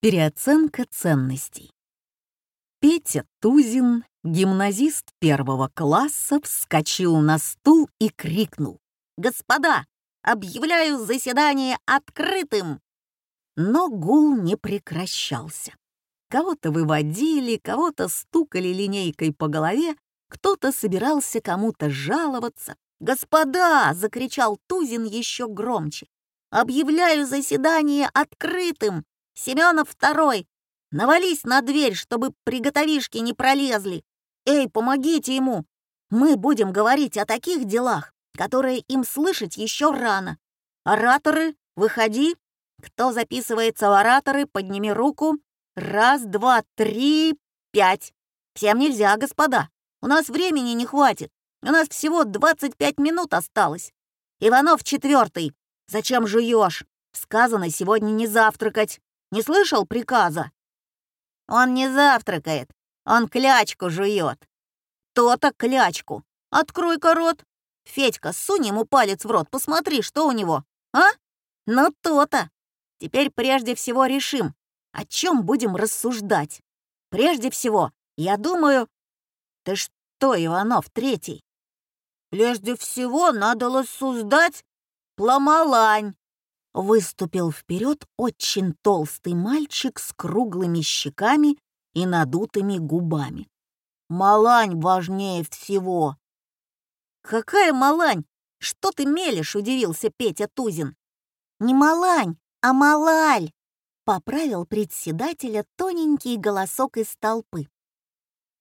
Переоценка ценностей. Петя Тузин, гимназист первого класса, вскочил на стул и крикнул. «Господа, объявляю заседание открытым!» Но гул не прекращался. Кого-то выводили, кого-то стукали линейкой по голове, кто-то собирался кому-то жаловаться. «Господа!» — закричал Тузин еще громче. «Объявляю заседание открытым! Семенов второй! Навались на дверь, чтобы приготовишки не пролезли! Эй, помогите ему! Мы будем говорить о таких делах, которые им слышать еще рано. Ораторы, выходи! Кто записывается в ораторы, подними руку. Раз, два, три, пять. Всем нельзя, господа. У нас времени не хватит. У нас всего 25 минут осталось. Иванов четвертый. Зачем жуешь? Сказано сегодня не завтракать. Не слышал приказа? Он не завтракает, он клячку жует. То-то клячку. Открой-ка рот. Федька, сунь ему палец в рот, посмотри, что у него. А? Ну то-то. Теперь прежде всего решим, о чем будем рассуждать. Прежде всего, я думаю... Ты что, Иванов, третий? Прежде всего надо рассуждать пломалань. Выступил вперед очень толстый мальчик с круглыми щеками и надутыми губами. «Малань важнее всего!» «Какая малань? Что ты мелешь?» — удивился Петя Тузин. «Не малань, а малаль!» — поправил председателя тоненький голосок из толпы.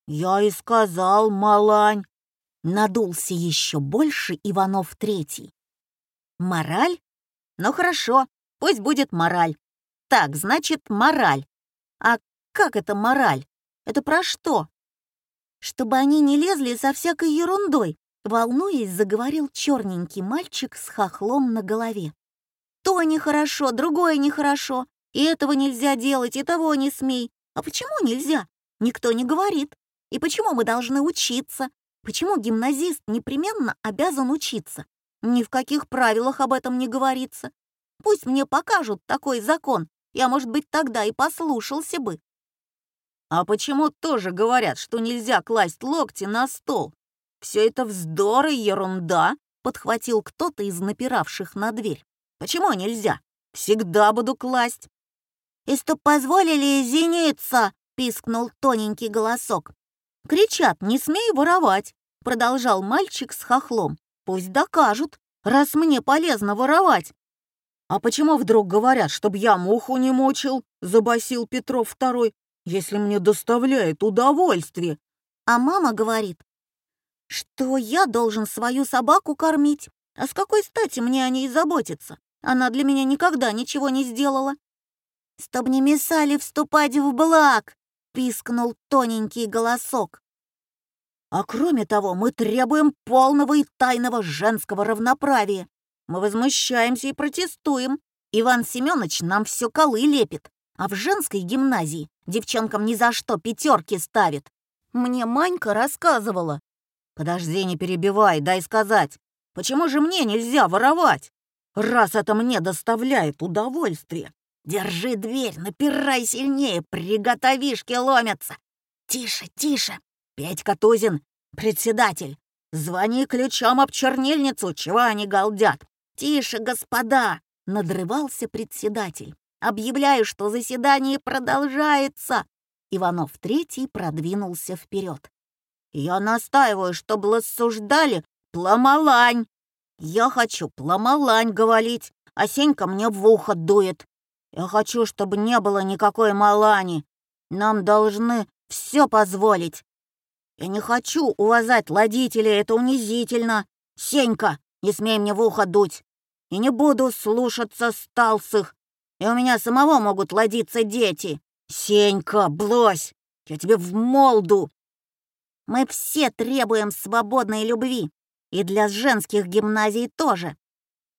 «Я и сказал, малань!» — надулся еще больше Иванов Третий. «Мораль? Ну хорошо, пусть будет мораль. Так, значит, мораль. А как это мораль? Это про что? Чтобы они не лезли со всякой ерундой, волнуясь, заговорил черненький мальчик с хохлом на голове. То нехорошо, другое нехорошо, и этого нельзя делать, и того не смей. А почему нельзя? Никто не говорит. И почему мы должны учиться? Почему гимназист непременно обязан учиться? Ни в каких правилах об этом не говорится. Пусть мне покажут такой закон, я, может быть, тогда и послушался бы. А почему тоже говорят, что нельзя класть локти на стол? Все это вздор и ерунда, подхватил кто-то из напиравших на дверь. Почему нельзя? Всегда буду класть. И что позволили извиниться, пискнул тоненький голосок. Кричат, не смей воровать, продолжал мальчик с хохлом. Пусть докажут, раз мне полезно воровать. А почему вдруг говорят, чтобы я муху не мучил, забасил Петров второй, если мне доставляет удовольствие? А мама говорит, что я должен свою собаку кормить. А с какой стати мне о ней заботиться? Она для меня никогда ничего не сделала. «Чтоб не мешали вступать в благ!» — пискнул тоненький голосок. А кроме того, мы требуем полного и тайного женского равноправия. Мы возмущаемся и протестуем. Иван Семенович нам все колы лепит, а в женской гимназии девчонкам ни за что пятерки ставит. Мне Манька рассказывала. Подожди, не перебивай, дай сказать. Почему же мне нельзя воровать? Раз это мне доставляет удовольствие. Держи дверь, напирай сильнее, приготовишки ломятся. Тише, тише, «Петька Тузин, председатель, звони ключом об чернильницу, чего они галдят!» «Тише, господа!» — надрывался председатель. «Объявляю, что заседание продолжается!» Иванов Третий продвинулся вперед. «Я настаиваю, чтобы рассуждали пломалань. Я хочу пломалань говорить, а Сенька мне в ухо дует. Я хочу, чтобы не было никакой малани. Нам должны все позволить. «Я не хочу уважать ладителей, это унизительно. Сенька, не смей мне в ухо дуть. И не буду слушаться сталсых. И у меня самого могут ладиться дети. Сенька, брось, я тебе в молду. Мы все требуем свободной любви. И для женских гимназий тоже.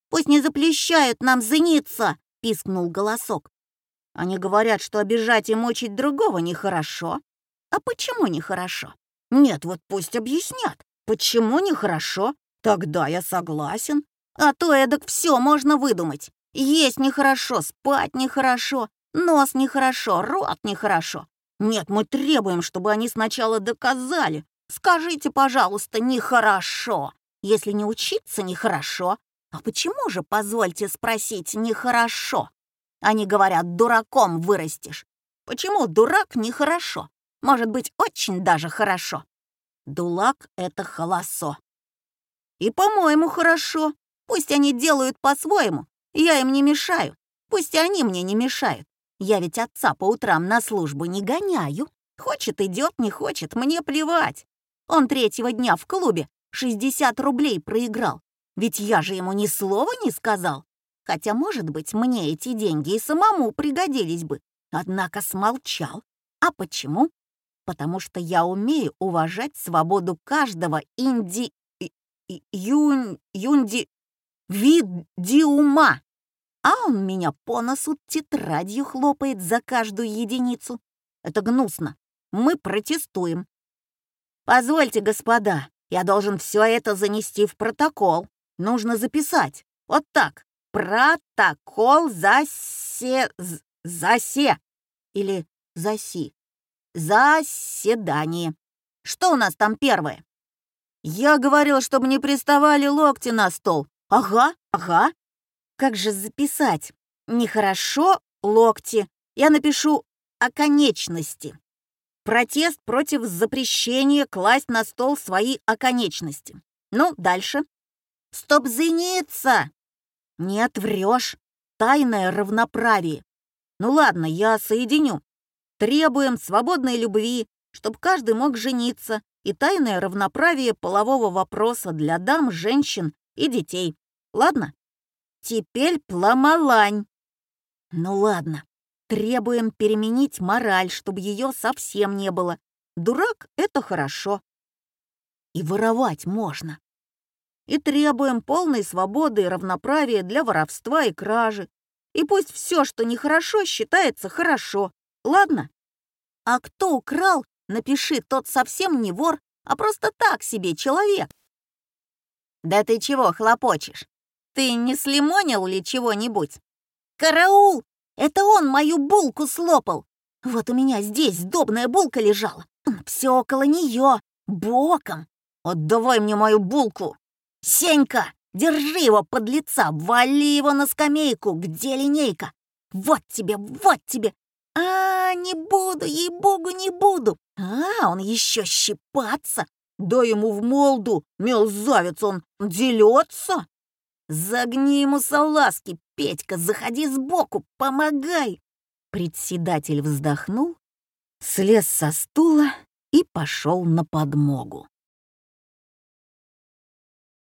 Пусть не заплещают нам зениться, пискнул голосок. Они говорят, что обижать и мучить другого нехорошо. А почему нехорошо? Нет, вот пусть объяснят, почему нехорошо. Тогда я согласен. А то эдак все можно выдумать. Есть нехорошо, спать нехорошо. Нос нехорошо, рот нехорошо. Нет, мы требуем, чтобы они сначала доказали. Скажите, пожалуйста, нехорошо. Если не учиться, нехорошо. А почему же, позвольте спросить, нехорошо? Они говорят, дураком вырастешь. Почему дурак нехорошо? Может быть, очень даже хорошо. Дулак — это холосо. И, по-моему, хорошо. Пусть они делают по-своему. Я им не мешаю. Пусть они мне не мешают. Я ведь отца по утрам на службу не гоняю. Хочет идет, не хочет, мне плевать. Он третьего дня в клубе 60 рублей проиграл. Ведь я же ему ни слова не сказал. Хотя, может быть, мне эти деньги и самому пригодились бы. Однако смолчал. А почему? Потому что я умею уважать свободу каждого инди... юнь... юнди... видиума. А он меня по носу тетрадью хлопает за каждую единицу. Это гнусно. Мы протестуем. Позвольте, господа, я должен все это занести в протокол. Нужно записать. Вот так. Протокол засе... засе. Или заси. Заседание. Что у нас там первое? Я говорил, чтобы не приставали локти на стол. Ага, ага. Как же записать? Нехорошо локти. Я напишу о конечности. Протест против запрещения класть на стол свои оконечности. Ну, дальше. Стоп, зеница! «Нет, врешь. Тайное равноправие. Ну ладно, я соединю. Требуем свободной любви, чтобы каждый мог жениться, и тайное равноправие полового вопроса для дам, женщин и детей. Ладно? Теперь пломалань. Ну ладно. Требуем переменить мораль, чтобы ее совсем не было. Дурак — это хорошо. И воровать можно и требуем полной свободы и равноправия для воровства и кражи. И пусть все, что нехорошо, считается хорошо. Ладно? А кто украл, напиши, тот совсем не вор, а просто так себе человек. Да ты чего хлопочешь? Ты не слимонил ли чего-нибудь? Караул! Это он мою булку слопал. Вот у меня здесь сдобная булка лежала. Все около нее, боком. Отдавай мне мою булку. «Сенька, держи его под лица, вали его на скамейку, где линейка? Вот тебе, вот тебе! А, не буду, ей-богу, не буду! А, он еще щипаться! Да ему в молду, мерзавец он, делется! Загни ему салазки, Петька, заходи сбоку, помогай!» Председатель вздохнул, слез со стула и пошел на подмогу.